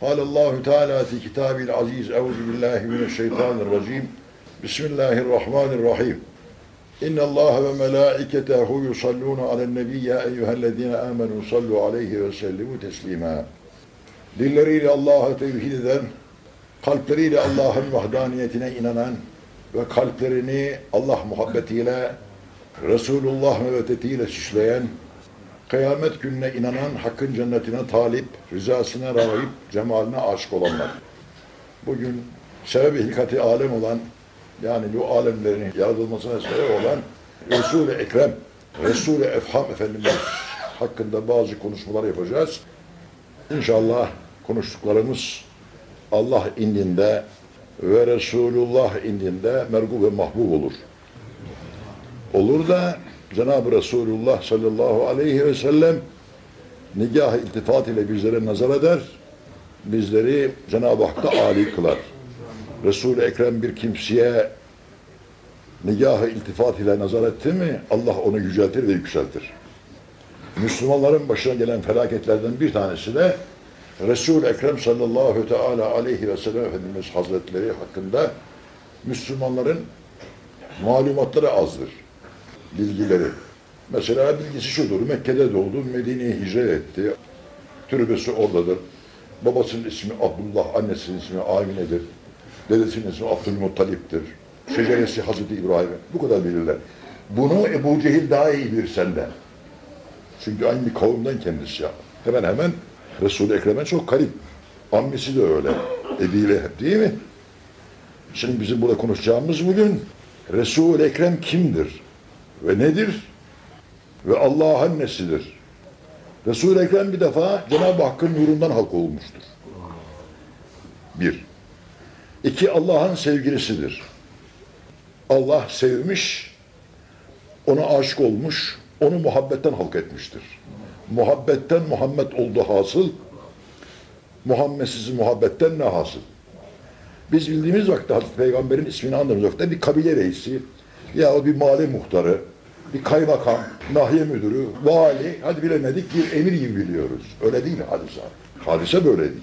قال الله تعالى في كتابه العزيز أعوذ بالله من الشيطان الرجيم بسم الله الرحمن الرحيم إن الله وملائكته يصلون على النبي يا أيها الذين آمنوا صلوا عليه وسلموا تسليما Dilleriyle Allah'a tevhid eden, kalpleriyle Allah'ın vahdaniyetine inanan ve kalplerini Allah muhabbetiyle, Resulullah mevedetiyle süsleyen, kıyamet gününe inanan, hakkın cennetine talip, rızasına rağayıp, cemaline aşık olanlar. Bugün hilkati alem olan, yani bu alemlerin yaratılmasına sebep olan Resul-i Ekrem, Resul-i Efham Efendimiz hakkında bazı konuşmalar yapacağız. İnşallah konuştuklarımız Allah indinde ve Resulullah indinde mergu ve mahbub olur. Olur da Cenab-ı Resulullah sallallahu aleyhi ve sellem nigah iltifat ile bizlere nazar eder, bizleri Cenab-ı Hak'ta âli kılar. Resul-i Ekrem bir kimseye nigah iltifat ile nazar etti mi Allah onu yüceltir ve yükseltir. Müslümanların başına gelen felaketlerden bir tanesi de Resul-i Ekrem sallallahu teala aleyhi ve sellem Efendimiz Hazretleri hakkında Müslümanların malumatları azdır. Bilgileri. Mesela bilgisi şudur. Mekke'de doğdu, Medine'ye hicret etti. Türbesi oradadır. Babasının ismi Abdullah, annesinin ismi Amine'dir. Dedesinin ismi Abdülmuttalip'tir. Şeceresi Hazreti İbrahim. Bu kadar bilirler. Bunu Ebu Cehil daha iyi bilir senden. Çünkü aynı kavimden kendisi ya. Hemen hemen Resul-i Ekrem'e çok garip. Ammisi de öyle. Ebi Leheb değil mi? Şimdi bizim burada konuşacağımız bugün Resul-i Ekrem kimdir? Ve nedir? Ve Allah'ın nesidir? Resul-i Ekrem bir defa Cenab-ı Hakk'ın nurundan halk olmuştur. Bir. İki, Allah'ın sevgilisidir. Allah sevmiş, ona aşık olmuş, onu muhabbetten halk etmiştir. Muhabbetten Muhammed oldu hasıl, Muhammedsiz muhabbetten ne hasıl? Biz bildiğimiz vakitte Hazreti Peygamber'in ismini andığımız vakitte bir kabile reisi ya bir mahalle muhtarı, bir kaymakam, nahiye müdürü, vali, hadi bilemedik bir emir gibi biliyoruz. Öyle değil hadise. Hadise böyle değil.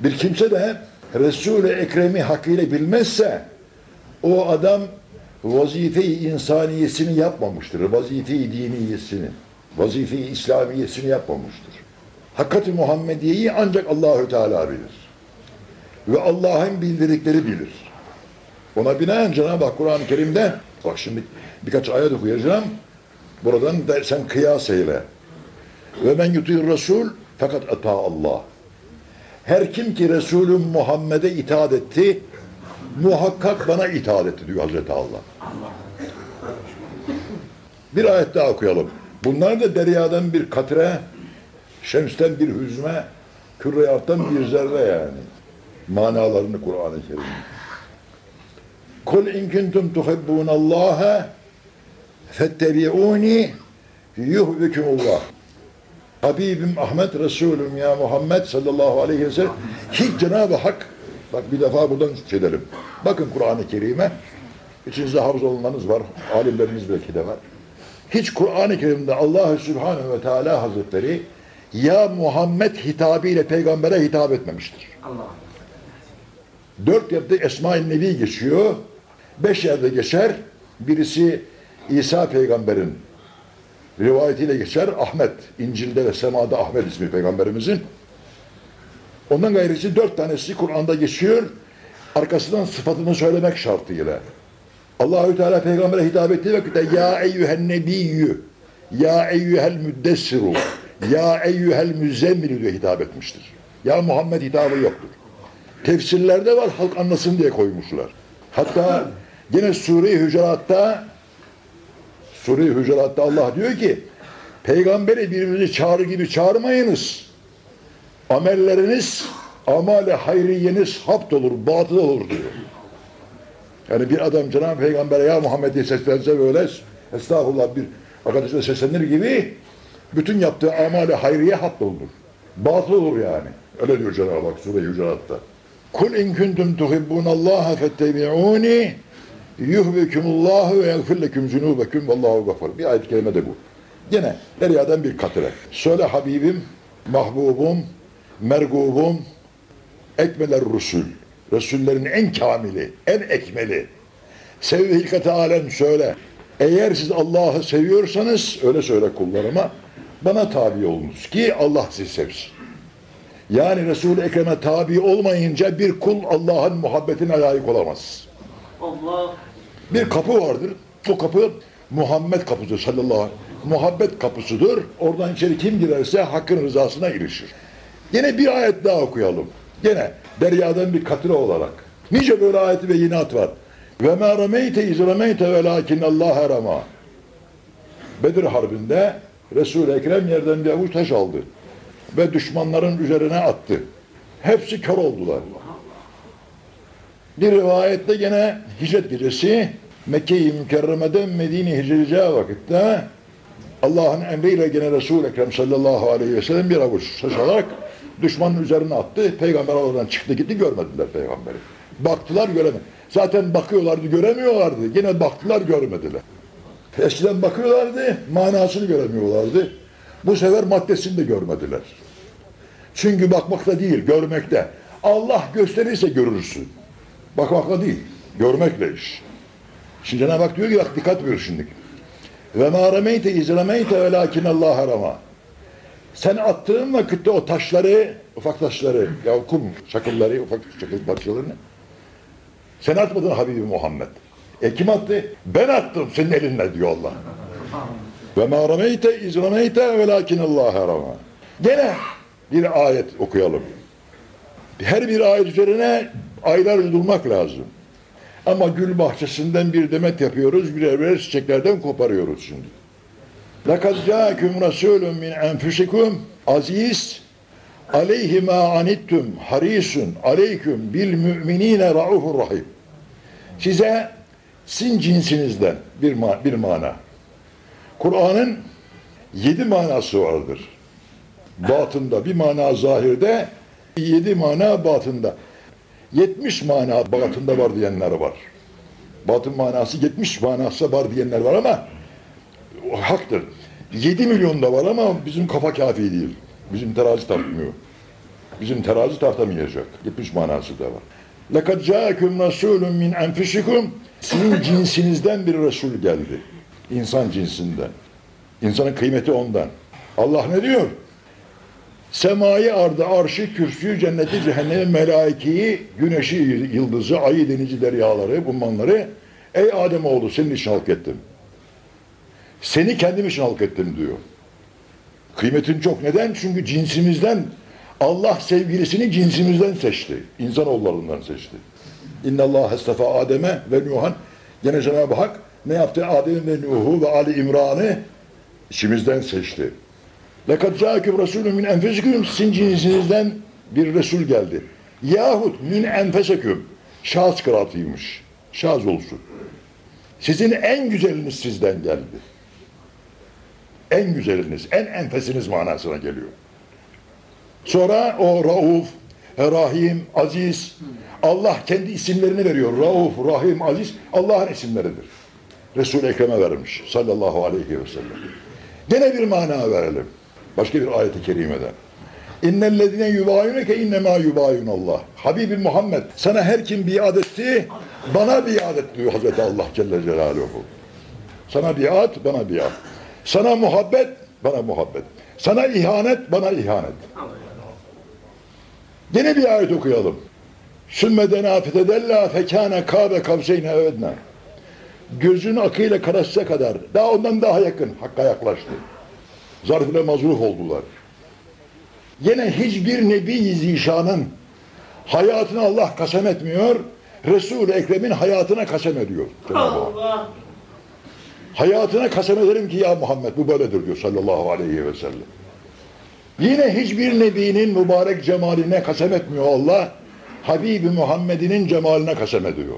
Bir kimse de Resul-i Ekrem'i hakkıyla bilmezse o adam vazife-i insaniyesini yapmamıştır. Vazife-i diniyesini, vazife-i İslamiyesini yapmamıştır. Hakikati Muhammediye'yi ancak Allahü Teala bilir. Ve Allah'ın bildirdikleri bilir. Ona binaen Cenab-ı Kur'an-ı Kerim'de bak şimdi birkaç ayet okuyacağım. Buradan da sen kıyas eyle. Ve men yutir Resul fakat ata Allah. Her kim ki Resulü Muhammed'e itaat etti, muhakkak bana itaat etti diyor Hazreti Allah. Bir ayet daha okuyalım. Bunlar da deryadan bir katre, şemsten bir hüzme, kürreyattan bir zerre yani. Manalarını Kur'an-ı Kerim. Kul in kuntum tuhibbunallaha fettebi'uni yuhbikumullah. Habibim Ahmet Resulüm ya Muhammed sallallahu aleyhi ve sellem hiç Cenab-ı Hak bak bir defa buradan çedelim. Bakın Kur'an-ı Kerim'e içinizde hafız olanlarınız var, alimleriniz belki de var. Hiç Kur'an-ı Kerim'de Allah Subhanahu ve Teala Hazretleri ya Muhammed hitabıyla peygambere hitap etmemiştir. Allah. Dört yerde Esma-i Nebi geçiyor. Beş yerde geçer. Birisi İsa peygamberin rivayetiyle geçer. Ahmet. İncil'de ve Sema'da Ahmet ismi peygamberimizin. Ondan gayrisi dört tanesi Kur'an'da geçiyor. Arkasından sıfatını söylemek şartıyla. Allahü Teala peygambere hitap ettiği vakitte ya eyyühen nebiyyü ya eyyühel müddessiru ya eyyühel müzzemmilü diye hitap etmiştir. Ya Muhammed hitabı yoktur. Tefsirlerde var halk anlasın diye koymuşlar. Hatta yine Sure-i Hücurat'ta Sure-i Hücurat'ta Allah diyor ki peygamberi birbirinizi çağrı gibi çağırmayınız. Amelleriniz amale hayriyeniz hapt olur, batıl olur diyor. Yani bir adam Cenab-ı Peygamber'e ya Muhammed diye seslense böyle estağfurullah bir arkadaşına seslenir gibi bütün yaptığı amale hayriye hapt olur. Batıl olur yani. Öyle diyor Cenab-ı Hak Sure-i Hücurat'ta. Kul in kuntum tuhibbunallaha fettebi'uni yuhbikumullahu ve yagfir leküm zunubekum vallahu gafur. Bir ayet-i kerime de bu. Yine deryadan bir katre. Söyle Habibim, mahbubum, mergubum ekmeler rusul. Resullerin en kamili, en ekmeli. Sev hilkati alem söyle. Eğer siz Allah'ı seviyorsanız öyle söyle kullarıma bana tabi olunuz ki Allah sizi sevsin. Yani Resul-i Ekrem'e tabi olmayınca bir kul Allah'ın muhabbetine layık olamaz. Allah. Bir kapı vardır. O kapı Muhammed kapısı sallallahu aleyhi. Muhabbet kapısıdır. Oradan içeri kim girerse hakkın rızasına erişir. Yine bir ayet daha okuyalım. Gene deryadan bir katre olarak. Nice böyle ayet ve yinat var. Ve ma rameyte iz rameyte velakin Allah rama. Bedir Harbi'nde Resul-i Ekrem yerden bir avuç taş aldı. Ve düşmanların üzerine attı. Hepsi kör oldular. Bir rivayette gene hicret gecesi Mekke-i Mükerreme'den Medine hicret edeceği vakitte Allah'ın emriyle gene Resul-i Ekrem sallallahu aleyhi ve sellem bir avuç taş alarak düşmanın üzerine attı. Peygamber oradan çıktı gitti görmediler peygamberi. Baktılar göremedi. Zaten bakıyorlardı göremiyorlardı. Yine baktılar görmediler. Eskiden bakıyorlardı manasını göremiyorlardı. Bu sefer maddesini de görmediler. Çünkü bakmakta değil görmekte. Allah gösterirse görürsün. Bakmakla değil, görmekle iş. Şimdi Cenab-ı Hak diyor ki bak dikkat buyur şimdi. Ve ma remeyte iz remeyte velakin Allah harama. Sen attığın vakitte o taşları, ufak taşları, ya kum çakılları, ufak çakıl parçalarını sen atmadın Habibi Muhammed. E kim attı? Ben attım senin elinle diyor Allah. Ve ma remeyte iz remeyte velakin Allah harama. Gene bir ayet okuyalım. Her bir ayet üzerine aylarca durmak lazım. Ama gül bahçesinden bir demet yapıyoruz, birer birer çiçeklerden koparıyoruz şimdi. لَقَدْ جَاءَكُمْ رَسُولٌ مِنْ أَنْفُسِكُمْ aziz aleyhi ma anittum harisun aleyküm bil müminine raufur rahim. Size sizin cinsinizden bir, ma bir mana. Kur'an'ın yedi manası vardır. Batında bir mana zahirde, yedi mana batında. 70 mana batında var diyenler var. Batın manası 70 manası var diyenler var ama o haktır. 7 milyon da var ama bizim kafa kafi değil. Bizim terazi tartmıyor. Bizim terazi tartamayacak. 70 manası da var. لَقَدْ جَاءَكُمْ رَسُولٌ مِنْ أَنْفُسِكُمْ Sizin cinsinizden bir Resul geldi. İnsan cinsinden. İnsanın kıymeti ondan. Allah ne diyor? Semayı ardı, arşı, kürsüyü, cenneti, cehennemi, melaikeyi, güneşi, yıldızı, ayı, denizi, deryaları, ummanları Ey Ademoğlu senin için halk ettim. Seni kendim için halk ettim diyor. Kıymetin çok. Neden? Çünkü cinsimizden Allah sevgilisini cinsimizden seçti. İnsanoğullarından seçti. İnna Allah estefa Adem'e ve Nuhan. Gene Cenab-ı Hak ne yaptı? Adem ve Nuh'u ve Ali İmran'ı içimizden seçti. لَقَدْ جَاءَكُمْ رَسُولٌ مِنْ اَنْفَسِكُمْ Sizin cinsinizden bir Resul geldi. Yahut min enfeseküm. Şahıs kıraatıymış. Şahıs olsun. Sizin en güzeliniz sizden geldi. En güzeliniz, en enfesiniz manasına geliyor. Sonra o Rauf, Rahim, Aziz, Allah kendi isimlerini veriyor. Rauf, Rahim, Aziz Allah'ın isimleridir. Resul-i Ekrem'e vermiş sallallahu aleyhi ve sellem. Gene bir mana verelim. Başka bir ayet-i kerimeden. İnnellezine yubayuneke innema yubayunallah. Habibi Muhammed sana her kim biat etti bana biat et diyor Hazreti Allah Celle Celaluhu. Sana biat bana biat. Sana muhabbet bana muhabbet. Sana ihanet bana ihanet. Gene bir ayet okuyalım. Sümmedena fetedella fekâne kâbe kavseyne evedna. Gözün akıyla karışsa kadar, daha ondan daha yakın, Hakk'a yaklaştı. Zarf ile mazruf oldular. Yine hiçbir Nebi Zişan'ın hayatını Allah kasem etmiyor, Resul-i Ekrem'in hayatına kasem ediyor. Allah. Hayatına kasem ederim ki ya Muhammed bu böyledir diyor sallallahu aleyhi ve sellem. Yine hiçbir nebinin mübarek cemaline kasem etmiyor Allah. Habibi Muhammed'inin cemaline kasem ediyor.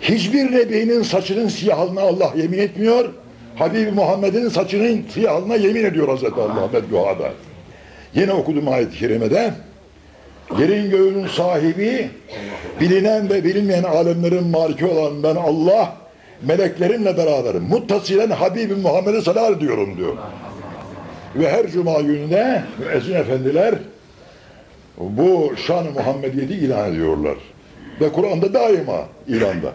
Hiçbir nebinin saçının siyahlığına Allah yemin etmiyor. Habibi Muhammed'in saçının siyahlığına yemin ediyor Hazreti Allah Medduha'da. Yine okudum ayet-i kerimede. Yerin göğünün sahibi, bilinen ve bilinmeyen alemlerin maliki olan ben Allah, meleklerimle beraberim. Muttasilen Habibi Muhammed'e salat ediyorum diyor. Ve her cuma gününde müezzin efendiler bu şan-ı Muhammediyeti ilan ediyorlar. Ve Kur'an'da daima ilanda.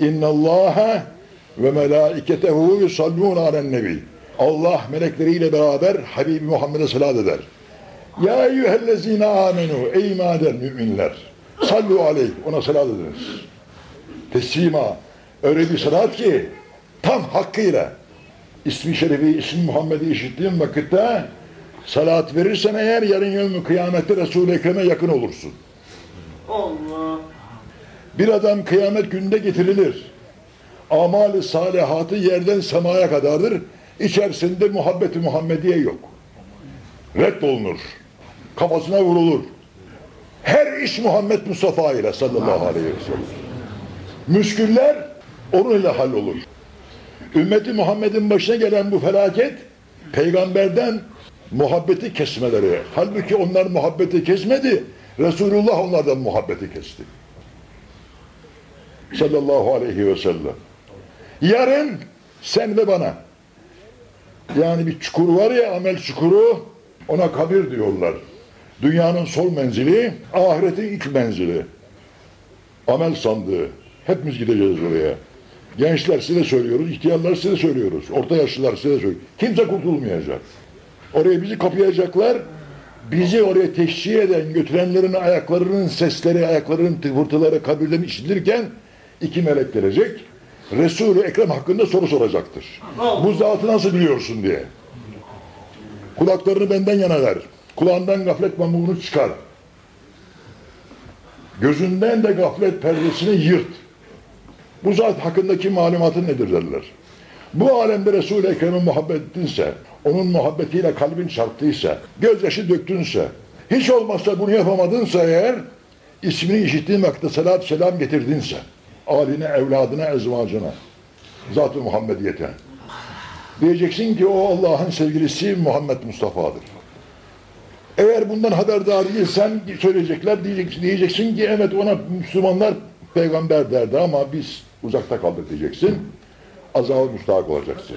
İnna Allaha ve melaiketehu yusallûne alen nebi. Allah melekleriyle beraber Habibi Muhammed'e salat eder. Ya eyyühellezine amenu ey iman eden müminler. Sallu aleyh ona salat ediniz. Teslima öyle bir salat ki tam hakkıyla ismi şerifi, ismi Muhammed'i işittiğin vakitte salat verirsen eğer yarın yevmi kıyamette Resul-i Ekrem'e yakın olursun. Allah. Bir adam kıyamet gününde getirilir. Amali salihatı yerden semaya kadardır. İçerisinde muhabbeti Muhammediye yok. Reddolunur. Kafasına vurulur. Her iş Muhammed Mustafa ile sallallahu aleyhi ve sellem. Müşküller onun ile hallolur. Ümmeti Muhammed'in başına gelen bu felaket peygamberden muhabbeti kesmeleri. Halbuki onlar muhabbeti kesmedi. Resulullah onlardan muhabbeti kesti. Sallallahu aleyhi ve sellem. Yarın sen ve bana yani bir çukur var ya amel çukuru ona kabir diyorlar. Dünyanın sol menzili, ahiretin ilk menzili. Amel sandığı. Hepimiz gideceğiz oraya. Gençler size söylüyoruz, ihtiyarlar size söylüyoruz. Orta yaşlılar size söylüyoruz. Kimse kurtulmayacak. Oraya bizi kapayacaklar. Bizi oraya teşhir eden, götürenlerin ayaklarının sesleri, ayaklarının tıvırtıları kabirden işitilirken iki melek gelecek. Resul-i Ekrem hakkında soru soracaktır. Bu zatı nasıl biliyorsun diye. Kulaklarını benden yana ver. Kulağından gaflet mamuğunu çıkar. Gözünden de gaflet perdesini yırt. Bu zat hakkındaki malumatın nedir derler. Bu alemde Resul-i Ekrem'in muhabbetinse, onun muhabbetiyle kalbin çarptıysa, gözyaşı döktünse, hiç olmazsa bunu yapamadınsa eğer, ismini işittiğin vakitte salat selam getirdinse, aline, evladına, ezvacına, Zat-ı Muhammediyete. Diyeceksin ki o Allah'ın sevgilisi Muhammed Mustafa'dır. Eğer bundan haberdar değilsen söyleyecekler diyeceksin, diyeceksin ki evet ona Müslümanlar peygamber derdi ama biz uzakta kaldık diyeceksin. Azabı müstahak olacaksın.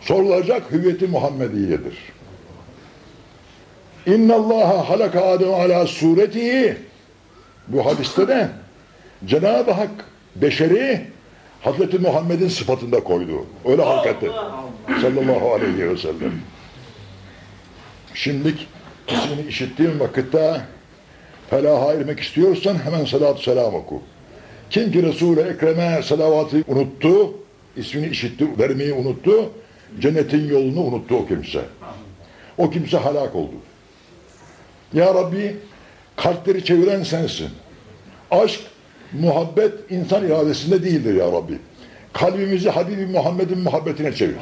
Sorulacak hüviyeti Muhammediyedir. İnna Allaha halaka Adem ala suretihi bu hadiste de Cenab-ı Hak beşeri Hazreti Muhammed'in sıfatında koydu. Öyle halk etti. Sallallahu aleyhi ve sellem. Şimdilik ismini işittiğim vakitte felaha ermek istiyorsan hemen salatü selam oku. Kim ki Resul-i Ekrem'e salavatı unuttu, ismini işitti, vermeyi unuttu, cennetin yolunu unuttu o kimse. O kimse halak oldu. Ya Rabbi kalpleri çeviren sensin. Aşk, muhabbet insan iradesinde değildir ya Rabbi. Kalbimizi Habibi Muhammed'in muhabbetine çevir.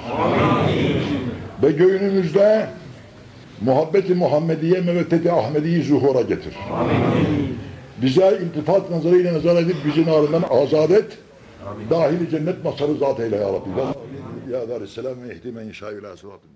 Ve göğünümüzde muhabbeti Muhammediye, meveddeti Ahmedi'yi zuhura getir. Bize iltifat nazarıyla nazar edip bizi narından azat et. Dahili cennet masarı zat eyle ya Rabbi. Ya Selam ve ihdi men inşa ila sıratı.